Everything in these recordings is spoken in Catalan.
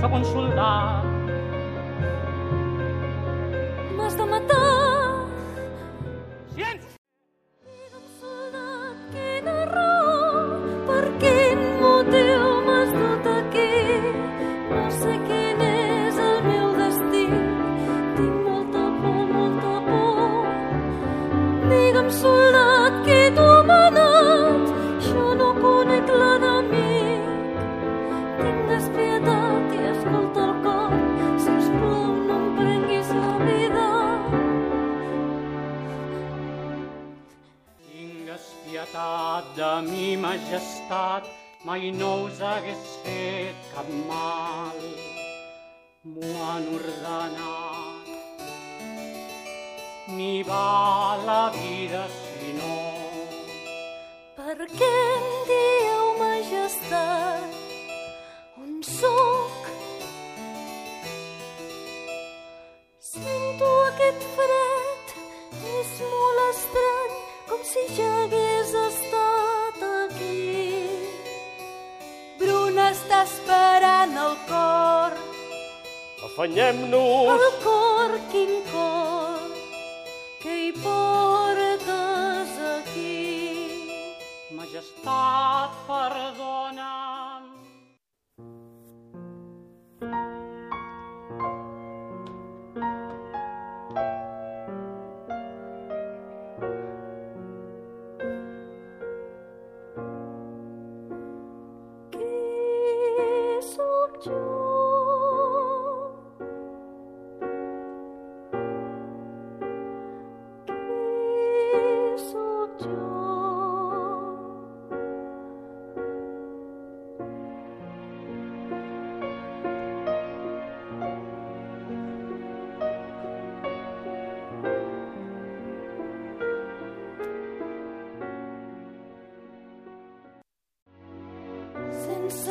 sóc un majestat, mai no us hagués fet cap mal. M'ho han ordenat. Ni va la vida si no. Per què em dieu majestat? Afanyem-nos! el cor, quin cor, que hi portes aquí. Majestat, perdona'm.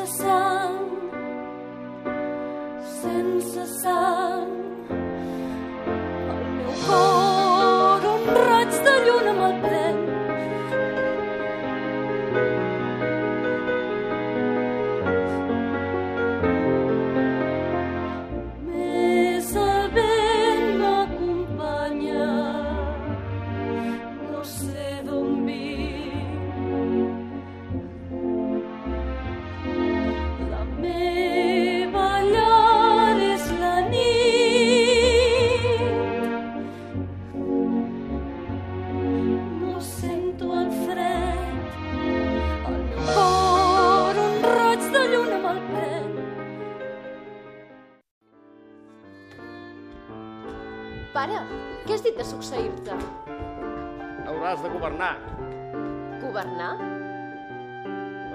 So. sun. Pare, què has dit de succeir-te? Hauràs de governar Governar?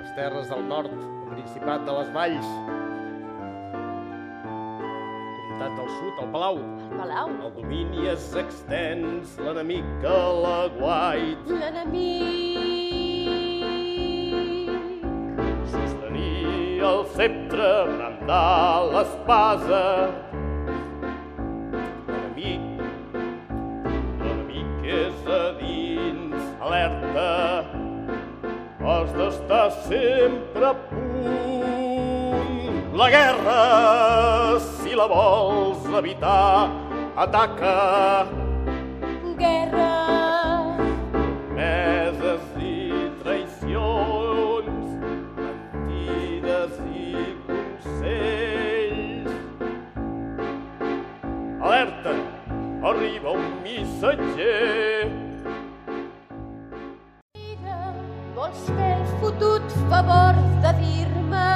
les terres del nord, el Principat de les Valls, Comtat del Sud, el Palau. El palau? El domini és extens, l'enemic a l'aguait. L'enemic. Sostenir el sceptre, brandar l'espasa. està sempre a punt. La guerra, si la vols evitar, ataca. Guerra. Meses i traicions, mentides i consells. Alerta, arriba un missatger. vols fer fotut favor de dir-me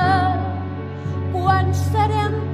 quan serem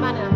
Manila.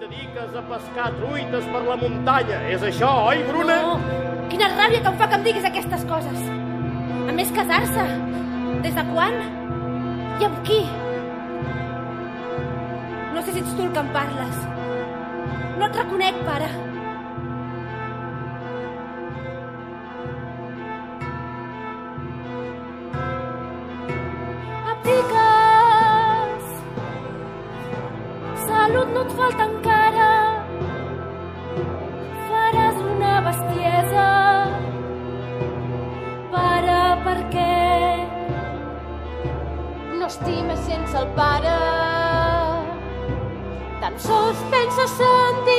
Dediques a pescar truites per la muntanya. És això, oi, Bruna? No, quina ràbia que em fa que em diguis aquestes coses. A més, casar-se. Des de quan? I amb qui? No sé si ets tu el que em parles. No et reconec, pare. Abdiques. Salut no et falta estimes sense el pare. Tan sols penses en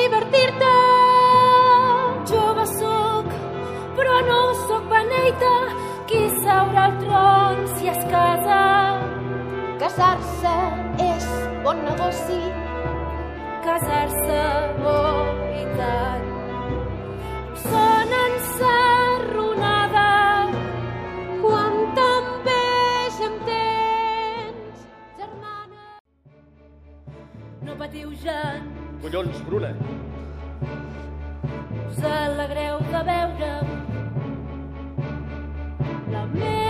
tens, germana. patiujant. Collons, Bruna, Us alegreu de veure'm. La meva